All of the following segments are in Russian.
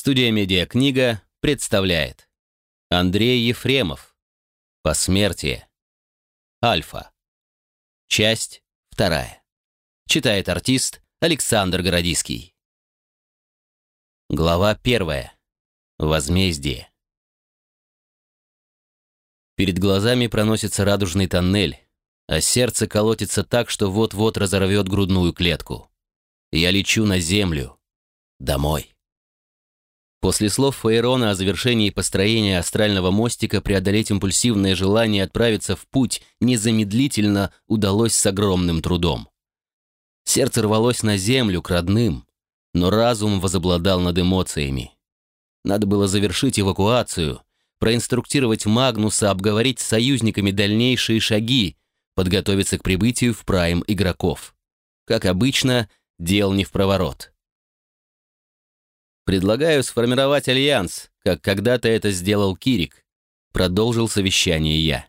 Студия «Медиакнига» представляет. Андрей Ефремов. «Посмертие» Альфа Часть вторая. Читает артист Александр Городиский Глава первая. Возмездие. Перед глазами проносится радужный тоннель, а сердце колотится так, что вот-вот разорвет грудную клетку. Я лечу на землю. Домой. После слов Фаерона о завершении построения астрального мостика преодолеть импульсивное желание отправиться в путь незамедлительно удалось с огромным трудом. Сердце рвалось на землю, к родным, но разум возобладал над эмоциями. Надо было завершить эвакуацию, проинструктировать Магнуса, обговорить с союзниками дальнейшие шаги, подготовиться к прибытию в прайм игроков. Как обычно, дел не в проворот. Предлагаю сформировать альянс, как когда-то это сделал Кирик. Продолжил совещание я.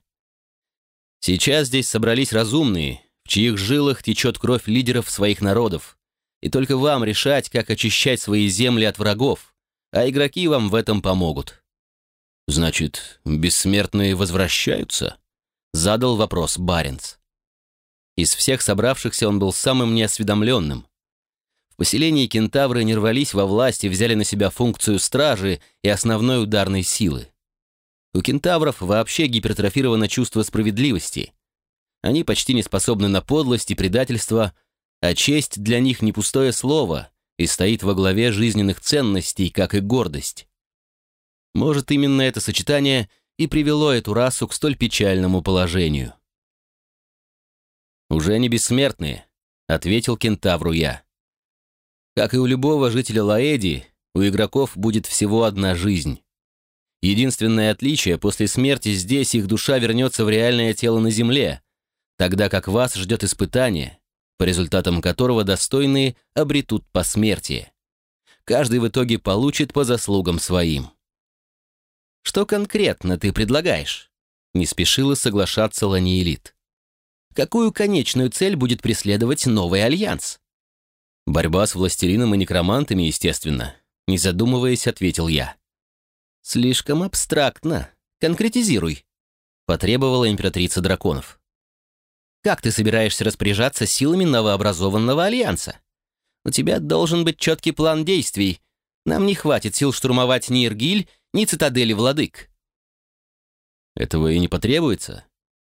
Сейчас здесь собрались разумные, в чьих жилах течет кровь лидеров своих народов. И только вам решать, как очищать свои земли от врагов, а игроки вам в этом помогут. Значит, бессмертные возвращаются? Задал вопрос Баренц. Из всех собравшихся он был самым неосведомленным. В поселении кентавры не рвались во власть и взяли на себя функцию стражи и основной ударной силы. У кентавров вообще гипертрофировано чувство справедливости. Они почти не способны на подлость и предательство, а честь для них не пустое слово и стоит во главе жизненных ценностей, как и гордость. Может, именно это сочетание и привело эту расу к столь печальному положению. «Уже не бессмертные», — ответил кентавру я. Как и у любого жителя Лаэди, у игроков будет всего одна жизнь. Единственное отличие, после смерти здесь их душа вернется в реальное тело на Земле, тогда как вас ждет испытание, по результатам которого достойные обретут посмертие. Каждый в итоге получит по заслугам своим. «Что конкретно ты предлагаешь?» Не спешила соглашаться Ланиэлит. «Какую конечную цель будет преследовать новый альянс?» Борьба с властелином и некромантами, естественно. Не задумываясь, ответил я. Слишком абстрактно. Конкретизируй. Потребовала императрица драконов. Как ты собираешься распоряжаться силами новообразованного альянса? У тебя должен быть четкий план действий. Нам не хватит сил штурмовать ни Иргиль, ни цитадели владык. Этого и не потребуется.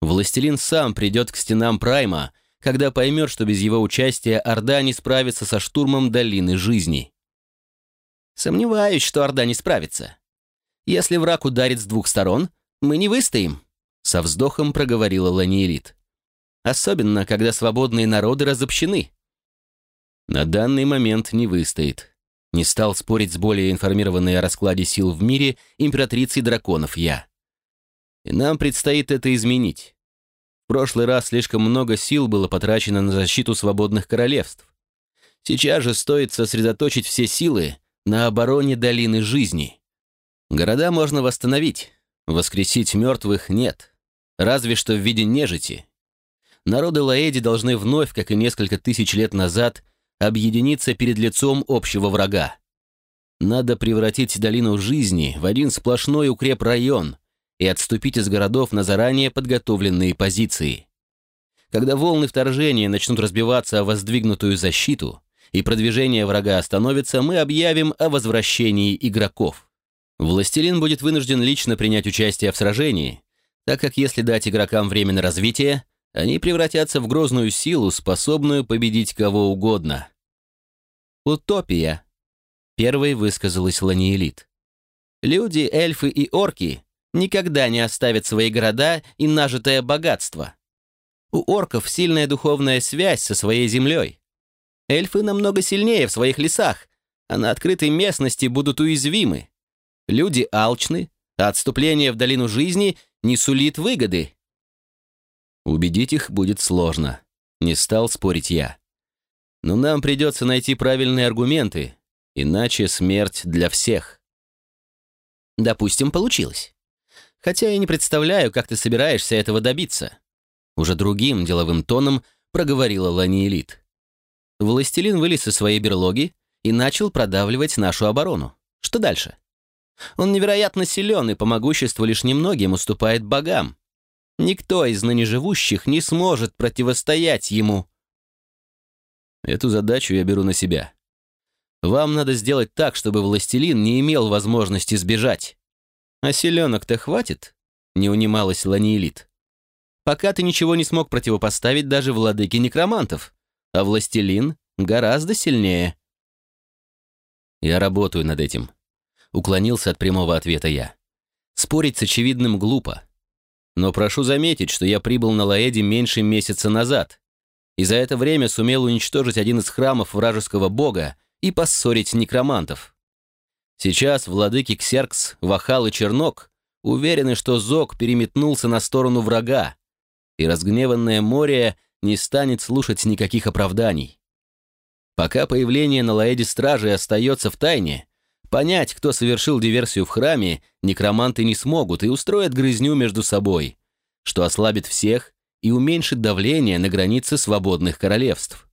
Властелин сам придет к стенам Прайма — когда поймет, что без его участия Орда не справится со штурмом долины жизни. Сомневаюсь, что Орда не справится. Если враг ударит с двух сторон, мы не выстоим, со вздохом проговорила Ланиэлит. Особенно, когда свободные народы разобщены. На данный момент не выстоит. Не стал спорить с более информированной о раскладе сил в мире императрицей драконов я. И нам предстоит это изменить. В прошлый раз слишком много сил было потрачено на защиту свободных королевств. Сейчас же стоит сосредоточить все силы на обороне долины жизни. Города можно восстановить, воскресить мертвых нет, разве что в виде нежити. Народы Лаэди должны вновь, как и несколько тысяч лет назад, объединиться перед лицом общего врага. Надо превратить долину жизни в один сплошной укрепрайон, и отступить из городов на заранее подготовленные позиции. Когда волны вторжения начнут разбиваться о воздвигнутую защиту, и продвижение врага остановится, мы объявим о возвращении игроков. Властелин будет вынужден лично принять участие в сражении, так как если дать игрокам время на развитие, они превратятся в грозную силу, способную победить кого угодно. «Утопия», — первой высказалась Ланиэлит. «Люди, эльфы и орки никогда не оставят свои города и нажитое богатство. У орков сильная духовная связь со своей землей. Эльфы намного сильнее в своих лесах, а на открытой местности будут уязвимы. Люди алчны, а отступление в долину жизни не сулит выгоды. Убедить их будет сложно, не стал спорить я. Но нам придется найти правильные аргументы, иначе смерть для всех. Допустим, получилось. Хотя я не представляю, как ты собираешься этого добиться. Уже другим деловым тоном проговорила Ланиэлит. Властелин вылез из своей берлоги и начал продавливать нашу оборону. Что дальше? Он невероятно силен и по могуществу лишь немногим уступает богам. Никто из ныне живущих не сможет противостоять ему. Эту задачу я беру на себя. Вам надо сделать так, чтобы властелин не имел возможности сбежать. А селенок-то хватит? Не унималась Ланиэлит. Пока ты ничего не смог противопоставить даже владыке некромантов, а властелин гораздо сильнее. Я работаю над этим. Уклонился от прямого ответа я. Спорить с очевидным глупо. Но прошу заметить, что я прибыл на Лаэде меньше месяца назад, и за это время сумел уничтожить один из храмов вражеского бога и поссорить некромантов. Сейчас владыки Ксеркс, Вахал и Чернок уверены, что Зог переметнулся на сторону врага, и разгневанное море не станет слушать никаких оправданий. Пока появление на Лаэде стражи остается в тайне, понять, кто совершил диверсию в храме, некроманты не смогут и устроят грызню между собой, что ослабит всех и уменьшит давление на границе свободных королевств.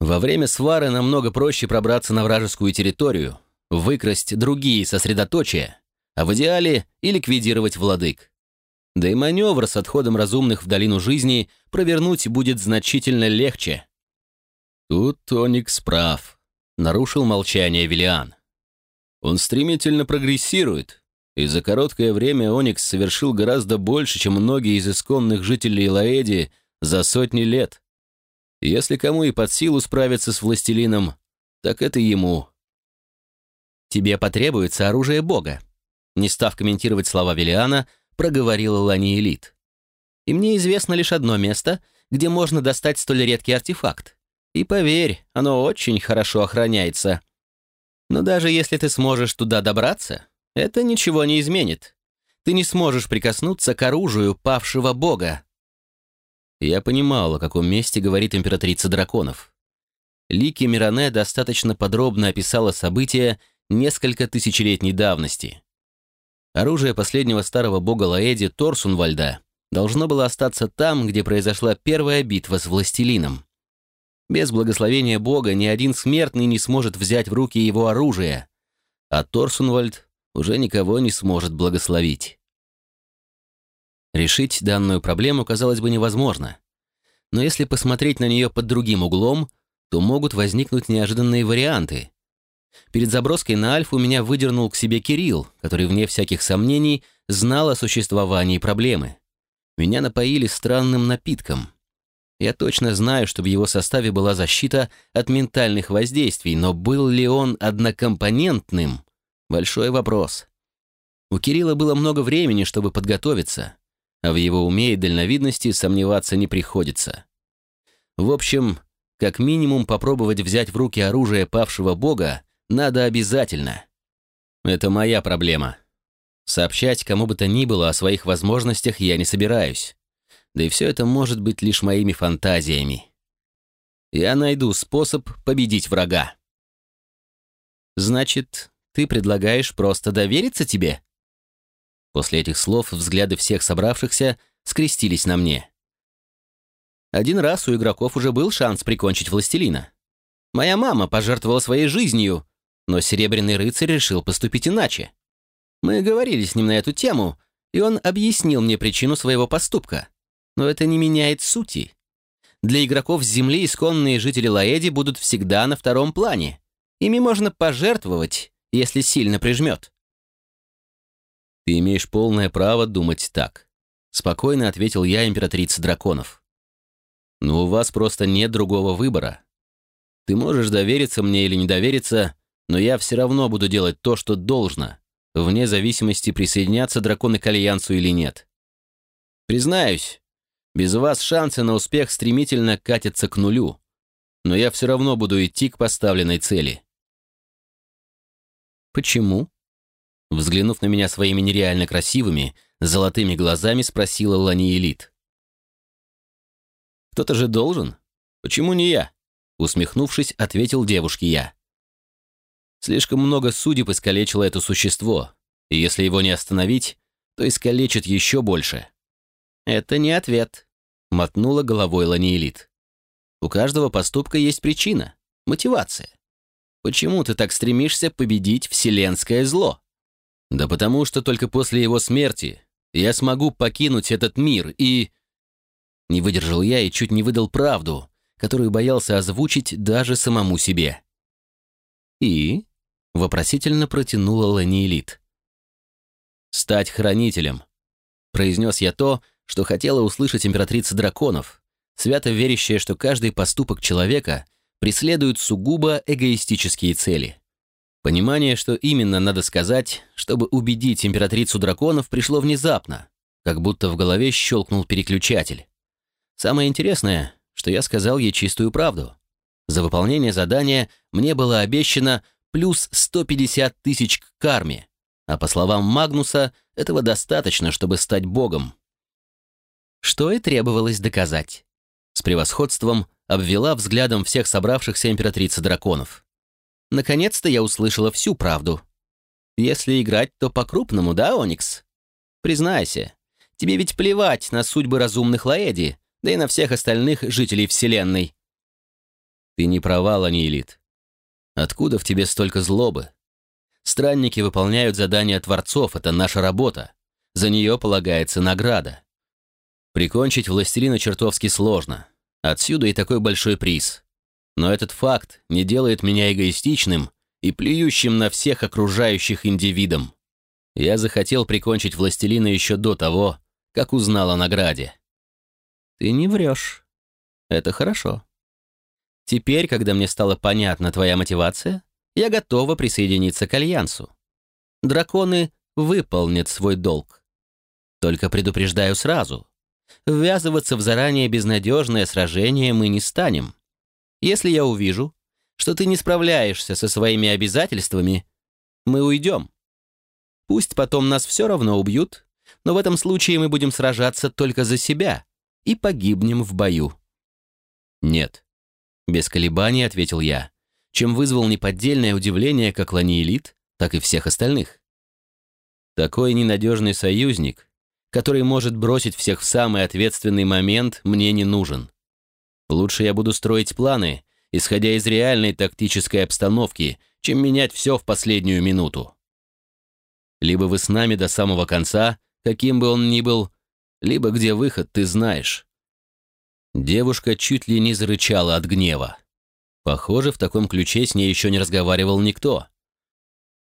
Во время свары намного проще пробраться на вражескую территорию, выкрасть другие сосредоточия, а в идеале и ликвидировать владык. Да и маневр с отходом разумных в долину жизни провернуть будет значительно легче. Тут Тоникс прав, нарушил молчание Виллиан. Он стремительно прогрессирует, и за короткое время Оникс совершил гораздо больше, чем многие из исконных жителей Лаэди за сотни лет. если кому и под силу справиться с властелином, так это ему. «Тебе потребуется оружие Бога», не став комментировать слова Велиана, проговорила Лани Элит. «И мне известно лишь одно место, где можно достать столь редкий артефакт. И поверь, оно очень хорошо охраняется. Но даже если ты сможешь туда добраться, это ничего не изменит. Ты не сможешь прикоснуться к оружию павшего бога. Я понимал, о каком месте говорит императрица драконов. Лики Миране достаточно подробно описала события несколько тысячелетней давности. Оружие последнего старого бога Лаэди Торсунвальда должно было остаться там, где произошла первая битва с властелином. Без благословения бога ни один смертный не сможет взять в руки его оружие, а Торсунвальд уже никого не сможет благословить. Решить данную проблему казалось бы невозможно. Но если посмотреть на нее под другим углом, то могут возникнуть неожиданные варианты. Перед заброской на Альфу меня выдернул к себе Кирилл, который, вне всяких сомнений, знал о существовании проблемы. Меня напоили странным напитком. Я точно знаю, что в его составе была защита от ментальных воздействий, но был ли он однокомпонентным? Большой вопрос. У Кирилла было много времени, чтобы подготовиться, а в его уме и дальновидности сомневаться не приходится. В общем, как минимум попробовать взять в руки оружие павшего бога надо обязательно. Это моя проблема. Сообщать кому бы то ни было о своих возможностях я не собираюсь. Да и все это может быть лишь моими фантазиями. Я найду способ победить врага. Значит, ты предлагаешь просто довериться тебе?» После этих слов взгляды всех собравшихся скрестились на мне. Один раз у игроков уже был шанс прикончить властелина. Моя мама пожертвовала своей жизнью, но Серебряный рыцарь решил поступить иначе. Мы говорили с ним на эту тему, и он объяснил мне причину своего поступка. Но это не меняет сути. Для игроков с Земли исконные жители Лаэди будут всегда на втором плане. Ими можно пожертвовать, если сильно прижмет. «Ты имеешь полное право думать так», — спокойно ответил я императрице драконов. «Но у вас просто нет другого выбора. Ты можешь довериться мне или не довериться, но я все равно буду делать то, что должно, вне зависимости, присоединятся драконы к Альянсу или нет. Признаюсь, без вас шансы на успех стремительно катятся к нулю, но я все равно буду идти к поставленной цели. «Почему?» Взглянув на меня своими нереально красивыми, золотыми глазами, спросила Лани Элит. «Кто-то же должен? Почему не я?» Усмехнувшись, ответил девушке я. Слишком много судеб искалечило это существо, и если его не остановить, то искалечит еще больше. «Это не ответ», — мотнула головой Ланиэлит. «У каждого поступка есть причина, мотивация. почему ты так стремишься победить вселенское зло? Да потому что только после его смерти я смогу покинуть этот мир и... Не выдержал я и чуть не выдал правду, которую боялся озвучить даже самому себе. «И?» — вопросительно протянула Ланиэлит. «Стать хранителем», — произнес я то, что хотела услышать императрица драконов, свято верящая, что каждый поступок человека преследует сугубо эгоистические цели. Понимание, что именно надо сказать, чтобы убедить императрицу драконов, пришло внезапно, как будто в голове щелкнул переключатель. Самое интересное, что я сказал ей чистую правду. За выполнение задания мне было обещано плюс 150 тысяч к карме, а по словам Магнуса, этого достаточно, чтобы стать богом. Что и требовалось доказать. С превосходством обвела взглядом всех собравшихся императрица драконов. Наконец-то я услышала всю правду. Если играть, то по-крупному, да, Оникс? Признайся, тебе ведь плевать на судьбы разумных Лаэди, да и на всех остальных жителей Вселенной. Ты не права, Ланиэлит. Откуда в тебе столько злобы? Странники выполняют задания Творцов, это наша работа. За нее полагается награда. Прикончить властелина чертовски сложно. Отсюда и такой большой приз. Но этот факт не делает меня эгоистичным и плюющим на всех окружающих индивидам. Я захотел прикончить властелина еще до того, как узнал о награде. Ты не врешь. Это хорошо. Теперь, когда мне стала понятна твоя мотивация, я готова присоединиться к Альянсу. Драконы выполнят свой долг. Только предупреждаю сразу. Ввязываться в заранее безнадежное сражение мы не станем. Если я увижу, что ты не справляешься со своими обязательствами, мы уйдем. Пусть потом нас все равно убьют, но в этом случае мы будем сражаться только за себя и погибнем в бою. Нет. Без колебаний ответил я, чем вызвал неподдельное удивление как Ланиэлит, так и всех остальных. Такой ненадежный союзник, который может бросить всех в самый ответственный момент, мне не нужен. Лучше я буду строить планы, исходя из реальной тактической обстановки, чем менять все в последнюю минуту. Либо вы с нами до самого конца, каким бы он ни был, либо где выход, ты знаешь». Девушка чуть ли не зарычала от гнева. Похоже, в таком ключе с ней еще не разговаривал никто.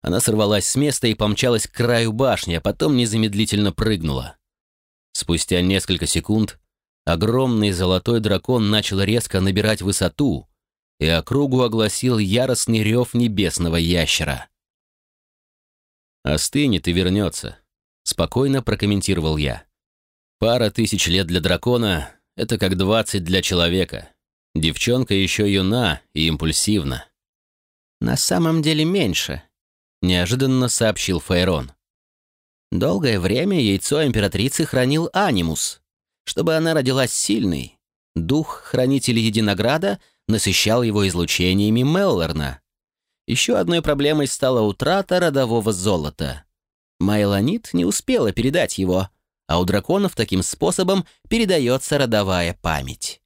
Она сорвалась с места и помчалась к краю башни, а потом незамедлительно прыгнула. Спустя несколько секунд огромный золотой дракон начал резко набирать высоту, и округу огласил яростный рев небесного ящера. «Остынет и вернется», — спокойно прокомментировал я. «Пара тысяч лет для дракона — это как двадцать для человека. Девчонка еще юна и импульсивна». «На самом деле меньше», — неожиданно сообщил Фейрон. «Долгое время яйцо императрицы хранил Анимус, чтобы она родилась сильной. Дух хранителя Единограда насыщал его излучениями Меллорна. Еще одной проблемой стала утрата родового золота. Майлонит не успела передать его, а у драконов таким способом передается родовая память.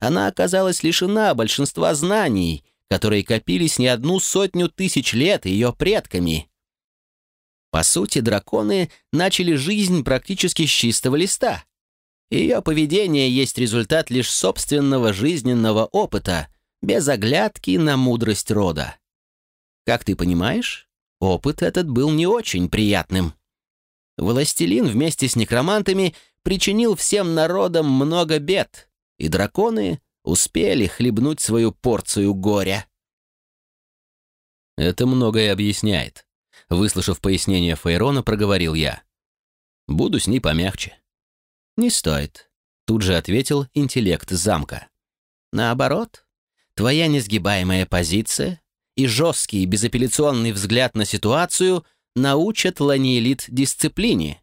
Она оказалась лишена большинства знаний, которые копились не одну сотню тысяч лет ее предками. По сути, драконы начали жизнь практически с чистого листа. Ее поведение есть результат лишь собственного жизненного опыта, без оглядки на мудрость рода. Как ты понимаешь, опыт этот был не очень приятным. Властелин вместе с некромантами причинил всем народам много бед, и драконы успели хлебнуть свою порцию горя. «Это многое объясняет», — выслушав пояснение Фейрона, проговорил я. «Буду с ней помягче». «Не стоит», — тут же ответил интеллект замка. «Наоборот, твоя несгибаемая позиция и жесткий безапелляционный взгляд на ситуацию научат Ланиэлит дисциплине.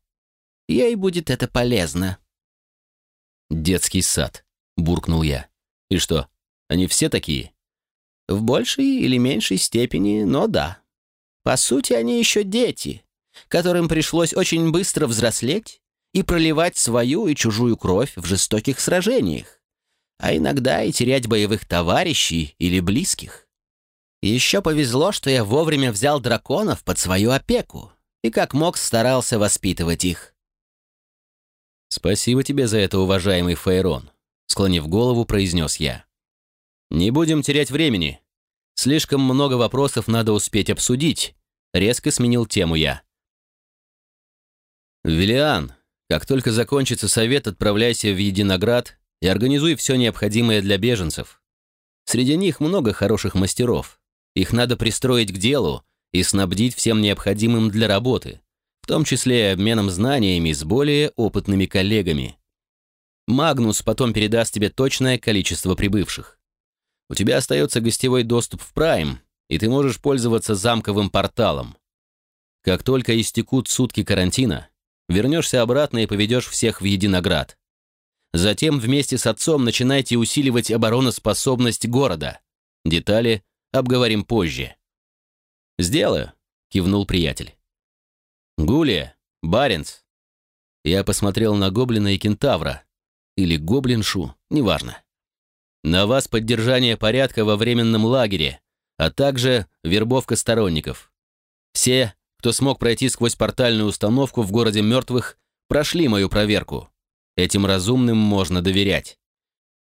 Ей будет это полезно». «Детский сад», — буркнул я. «И что, они все такие?» «В большей или меньшей степени, но да. По сути, они еще дети, которым пришлось очень быстро взрослеть и проливать свою и чужую кровь в жестоких сражениях, а иногда и терять боевых товарищей или близких. Еще повезло, что я вовремя взял драконов под свою опеку и как мог старался воспитывать их. «Спасибо тебе за это, уважаемый Фейрон», — склонив голову, произнес я. «Не будем терять времени. Слишком много вопросов надо успеть обсудить», — резко сменил тему я. «Велиан, как только закончится совет, отправляйся в Единоград и организуй все необходимое для беженцев. Среди них много хороших мастеров. Их надо пристроить к делу и снабдить всем необходимым для работы, в том числе обменом знаниями с более опытными коллегами. Магнус потом передаст тебе точное количество прибывших. У тебя остается гостевой доступ в Прайм, и ты можешь пользоваться замковым порталом. Как только истекут сутки карантина, вернешься обратно и поведешь всех в Единоград. Затем вместе с отцом начинайте усиливать обороноспособность города. Детали обговорим позже». «Сделаю», — кивнул приятель. «Гулия, Баренц». Я посмотрел на гоблина и кентавра. Или гоблиншу, неважно. «На вас поддержание порядка во временном лагере, а также вербовка сторонников. Все, кто смог пройти сквозь портальную установку в городе мертвых, прошли мою проверку. Этим разумным можно доверять.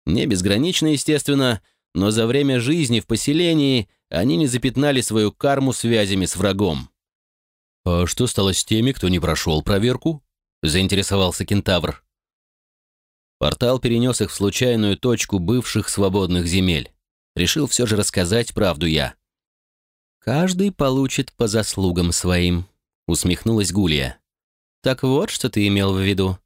Не безгранично, естественно, но за время жизни в поселении они не запятнали свою карму связями с врагом. «А что стало с теми, кто не прошел проверку?» — заинтересовался кентавр. Портал перенес их в случайную точку бывших свободных земель. Решил все же рассказать правду я. «Каждый получит по заслугам своим», — усмехнулась Гулия. «Так вот, что ты имел в виду».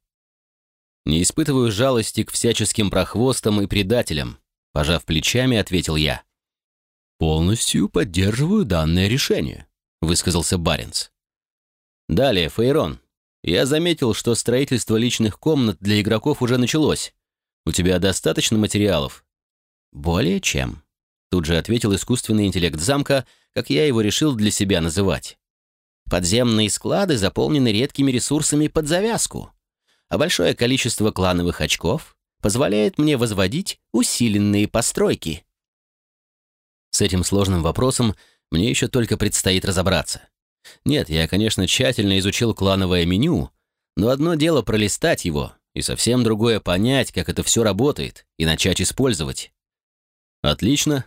«Не испытываю жалости к всяческим прохвостам и предателям», Пожав плечами, ответил я. «Полностью поддерживаю данное решение», — высказался Баренц. «Далее, Фейрон. Я заметил, что строительство личных комнат для игроков уже началось. У тебя достаточно материалов?» «Более чем», — тут же ответил искусственный интеллект замка, как я его решил для себя называть. «Подземные склады заполнены редкими ресурсами под завязку, а большое количество клановых очков позволяет мне возводить усиленные постройки. С этим сложным вопросом мне еще только предстоит разобраться. Нет, я, конечно, тщательно изучил клановое меню, но одно дело пролистать его, и совсем другое понять, как это все работает, и начать использовать. Отлично.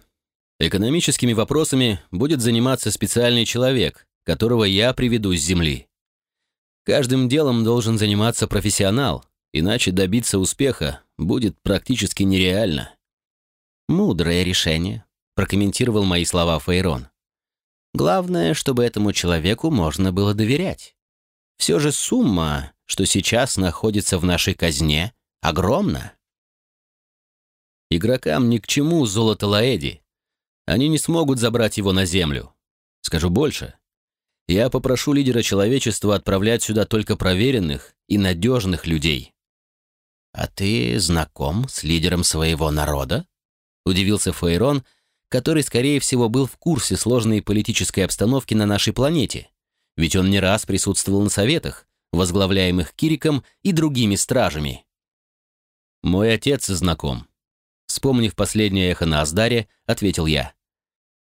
Экономическими вопросами будет заниматься специальный человек, которого я приведу с земли. Каждым делом должен заниматься профессионал, иначе добиться успеха будет практически нереально. «Мудрое решение», — прокомментировал мои слова Фейрон. «Главное, чтобы этому человеку можно было доверять. Все же сумма, что сейчас находится в нашей казне, огромна». Игрокам ни к чему золото Лаэди. Они не смогут забрать его на землю. Скажу больше. Я попрошу лидера человечества отправлять сюда только проверенных и надежных людей. «А ты знаком с лидером своего народа?» — удивился Фейрон, который, скорее всего, был в курсе сложной политической обстановки на нашей планете, ведь он не раз присутствовал на советах, возглавляемых Кириком и другими стражами. «Мой отец знаком», — вспомнив последнее эхо на Аздаре, ответил я.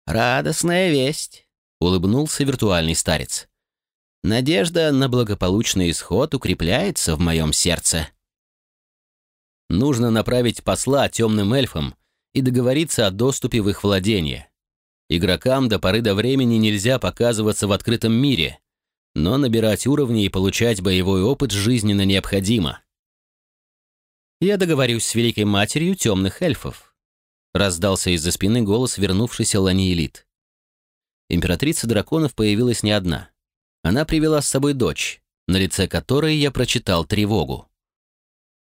«Радостная весть», — улыбнулся виртуальный старец. «Надежда на благополучный исход укрепляется в моем сердце». Нужно направить посла темным эльфам и договориться о доступе в их владение. Игрокам до поры до времени нельзя показываться в открытом мире, но набирать уровни и получать боевой опыт жизненно необходимо. «Я договорюсь с Великой Матерью темных эльфов», раздался из-за спины голос вернувшейся Ланиэлит. Императрица драконов появилась не одна. Она привела с собой дочь, на лице которой я прочитал тревогу.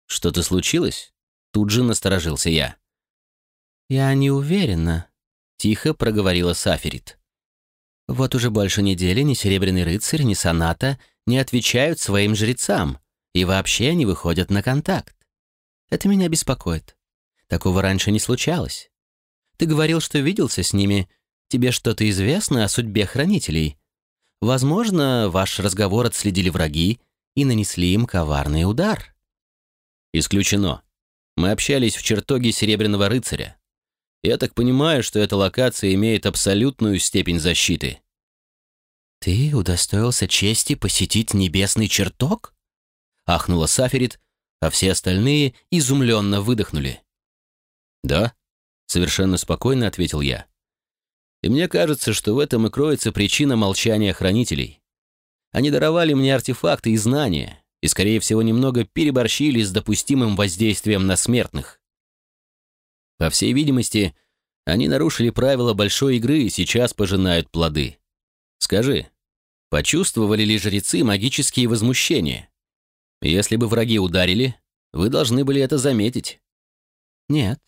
«Что-то случилось?» Тут же насторожился я. «Я не уверена», — тихо проговорила Саферит. «Вот уже больше недели ни Серебряный рыцарь, ни Соната не отвечают своим жрецам и вообще не выходят на контакт. Это меня беспокоит. Такого раньше не случалось. Ты говорил, что виделся с ними. Тебе что-то известно о судьбе хранителей? Возможно, ваш разговор отследили враги и нанесли им коварный удар». Исключено. Мы общались в чертоге Серебряного рыцаря. Я так понимаю, что эта локация имеет абсолютную степень защиты. «Ты удостоился чести посетить небесный чертог?» — ахнула Саферит, а все остальные изумленно выдохнули. «Да», — совершенно спокойно ответил я. «И мне кажется, что в этом и кроется причина молчания хранителей. Они даровали мне артефакты и знания, и, скорее всего, немного переборщили с допустимым воздействием на смертных. По всей видимости, они нарушили правила большой игры и сейчас пожинают плоды. Скажи, почувствовали ли жрецы магические возмущения? Если бы враги ударили, вы должны были это заметить. Нет,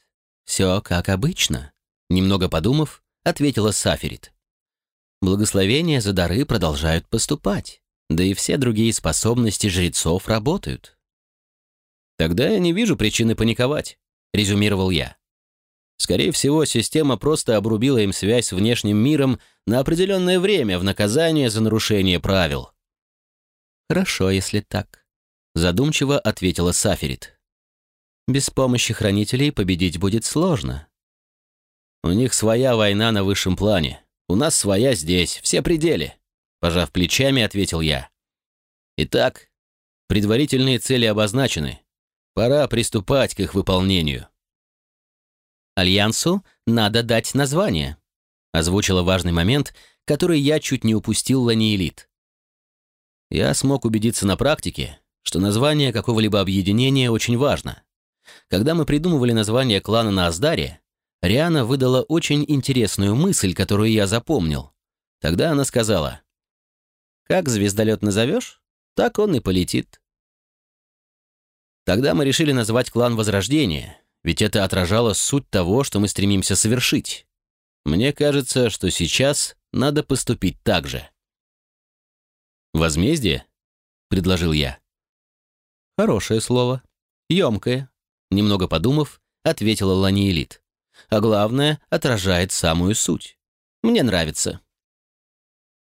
все как обычно, немного подумав, ответила Саферит. Благословения за дары продолжают поступать, да и все другие способности жрецов работают. Тогда я не вижу причины паниковать, резюмировал я. Скорее всего, система просто обрубила им связь с внешним миром на определенное время в наказание за нарушение правил. «Хорошо, если так», — задумчиво ответила Саферит. «Без помощи хранителей победить будет сложно». «У них своя война на высшем плане. У нас своя здесь, все пределы», — пожав плечами, ответил я. «Итак, предварительные цели обозначены. Пора приступать к их выполнению». Альянсу надо дать название», — озвучила важный момент, который я чуть не упустил Ланиэлит. Я смог убедиться на практике, что название какого-либо объединения очень важно. Когда мы придумывали название клана на Аздаре, Риана выдала очень интересную мысль, которую я запомнил. Тогда она сказала, «Как звездолет назовешь, так он и полетит». Тогда мы решили назвать клан Возрождения, ведь это отражало суть того, что мы стремимся совершить. Мне кажется, что сейчас надо поступить так же. «Возмездие?» — предложил я. «Хорошее слово. Емкое», — немного подумав, ответила Ланиэлит. «А главное, отражает самую суть. Мне нравится».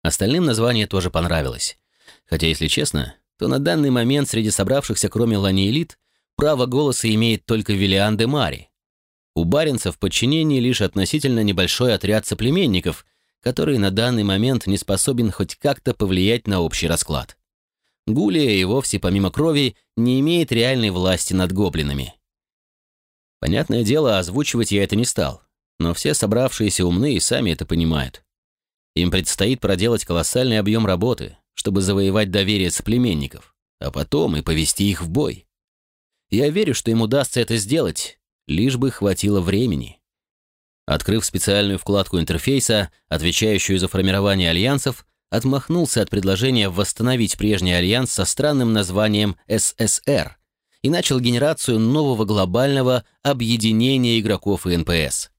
Остальным название тоже понравилось. Хотя, если честно, то на данный момент среди собравшихся, кроме Ланиэлит, Право голоса имеет только Виллиан де Мари. У баринца в подчинении лишь относительно небольшой отряд соплеменников, который на данный момент не способен хоть как-то повлиять на общий расклад. Гулия и вовсе, помимо крови, не имеет реальной власти над гоблинами. Понятное дело, озвучивать я это не стал, но все собравшиеся умны и сами это понимают. Им предстоит проделать колоссальный объем работы, чтобы завоевать доверие соплеменников, а потом и повести их в бой. Я верю, что им удастся это сделать, лишь бы хватило времени. Открыв специальную вкладку интерфейса, отвечающую за формирование альянсов, отмахнулся от предложения восстановить прежний альянс со странным названием ССР и начал генерацию нового глобального объединения игроков и НПС.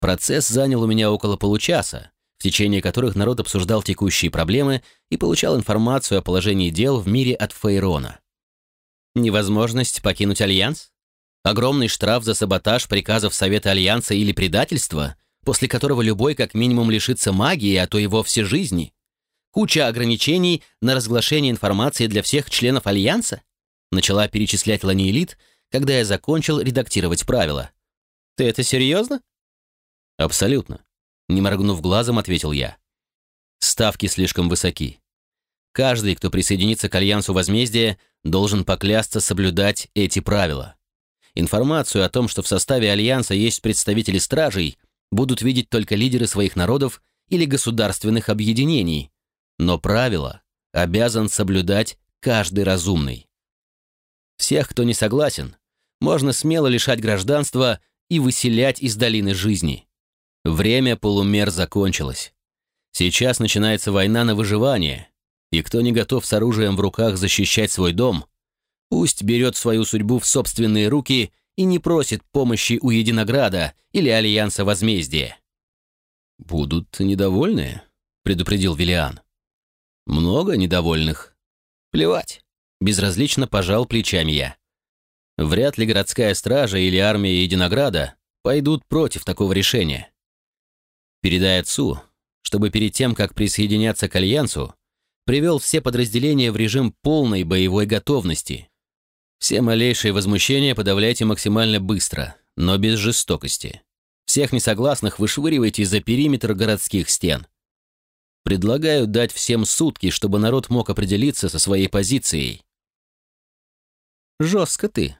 Процесс занял у меня около получаса, течение которых народ обсуждал текущие проблемы и получал информацию о положении дел в мире от Фейрона. Невозможность покинуть Альянс? Огромный штраф за саботаж приказов Совета Альянса или предательство, после которого любой как минимум лишится магии, а то и вовсе жизни? Куча ограничений на разглашение информации для всех членов Альянса? Начала перечислять Ланиэлит, когда я закончил редактировать правила. «Ты это серьезно?» «Абсолютно», — не моргнув глазом, ответил я. «Ставки слишком высоки. Каждый, кто присоединится к Альянсу Возмездия, должен поклясться соблюдать эти правила. Информацию о том, что в составе Альянса есть представители стражей, будут видеть только лидеры своих народов или государственных объединений, но правила обязан соблюдать каждый разумный. Всех, кто не согласен, можно смело лишать гражданства и выселять из долины жизни. Время полумер закончилось. Сейчас начинается война на выживание, и кто не готов с оружием в руках защищать свой дом, пусть берет свою судьбу в собственные руки и не просит помощи у Единограда или Альянса Возмездия. «Будут недовольны?» — предупредил Виллиан. «Много недовольных?» «Плевать», — безразлично пожал плечами я. «Вряд ли городская стража или армия Единограда пойдут против такого решения. Передай отцу, чтобы перед тем, как присоединяться к Альянсу, привел все подразделения в режим полной боевой готовности. Все малейшие возмущения подавляйте максимально быстро, но без жестокости. Всех несогласных вышвыривайте за периметр городских стен. Предлагаю дать всем сутки, чтобы народ мог определиться со своей позицией. Жестко ты.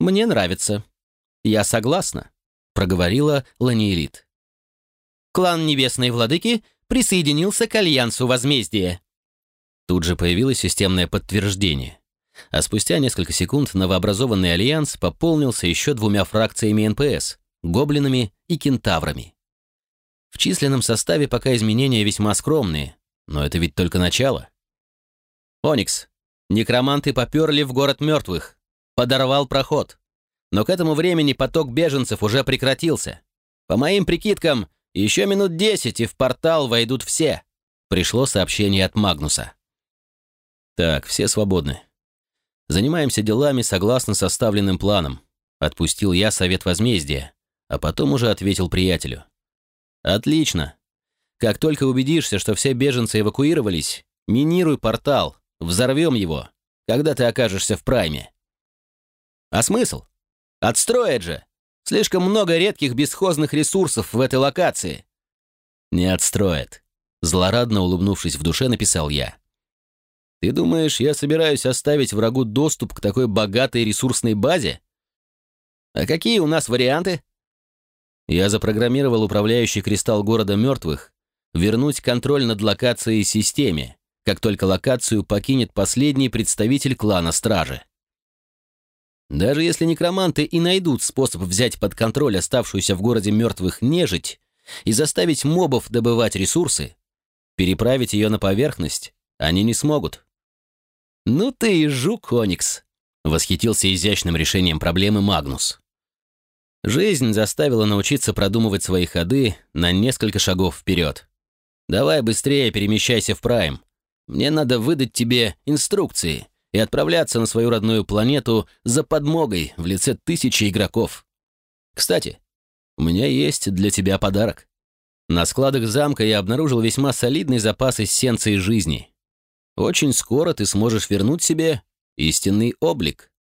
Мне нравится. Я согласна, проговорила Ланиэлит. Клан Небесной Владыки присоединился к Альянсу Возмездия. Тут же появилось системное подтверждение. А спустя несколько секунд новообразованный альянс пополнился еще двумя фракциями НПС — гоблинами и кентаврами. В численном составе пока изменения весьма скромные, но это ведь только начало. «Оникс, некроманты поперли в город мертвых. Подорвал проход. Но к этому времени поток беженцев уже прекратился. По моим прикидкам, еще минут десять, и в портал войдут все», — пришло сообщение от Магнуса. «Так, все свободны. Занимаемся делами согласно составленным планам», — отпустил я совет возмездия, а потом уже ответил приятелю. «Отлично. Как только убедишься, что все беженцы эвакуировались, минируй портал, взорвем его, когда ты окажешься в прайме». «А смысл? Отстроят же! Слишком много редких бесхозных ресурсов в этой локации». «Не отстроят», — злорадно улыбнувшись в душе, написал я. «Ты думаешь, я собираюсь оставить врагу доступ к такой богатой ресурсной базе? А какие у нас варианты?» Я запрограммировал управляющий кристалл города мертвых вернуть контроль над локацией системе, как только локацию покинет последний представитель клана Стражи. Даже если некроманты и найдут способ взять под контроль оставшуюся в городе мертвых нежить и заставить мобов добывать ресурсы, переправить ее на поверхность они не смогут. «Ну ты и жук, Оникс!» — восхитился изящным решением проблемы Магнус. Жизнь заставила научиться продумывать свои ходы на несколько шагов вперед. Давай быстрее перемещайся в Прайм. Мне надо выдать тебе инструкции и отправляться на свою родную планету за подмогой в лице тысячи игроков. Кстати, у меня есть для тебя подарок. На складах замка я обнаружил весьма солидный запас эссенции жизни. Очень скоро ты сможешь вернуть себе истинный облик.